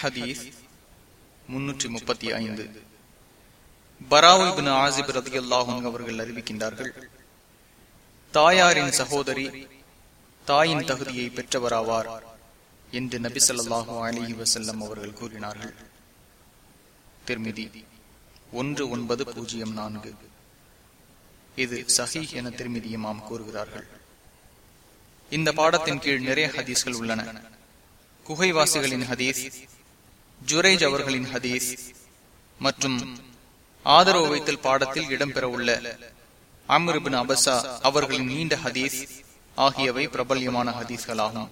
ஹதீஸ் முன்னூற்றி முப்பத்தி ஐந்து. பராவிபின் ஆசிப் ரதி அல்லாஹும் அவர்கள் அறிவிக்கின்றார்கள் தாயாரின் சகோதரி தாயின் தகுதியை பெற்றவராவார் என்று நபி சொல்லாஹு அலிஹி வசல்லம் அவர்கள் கூறினார்கள். திருமிதி ஒன்று ஒன்பது பூஜ்ஜியம் நான்கு. இது சஹி என திருமிதி இமாம் கூறுகிறார்கள். இந்த பாடத்தின் கீழ் நிறைய ஹதீஸ்கள் உள்ளன. குகைவாசிகளின் ஹதீஸ் ஜுரேஜ் அவர்களின் ஹதீஸ் மற்றும் ஆதரவு வைத்தல் பாடத்தில் இடம்பெற உள்ள அம்ருபின் அபசா அவர்களின் நீண்ட ஹதீஸ் ஆகியவை பிரபல்யமான ஹதீஸ்களாகும்.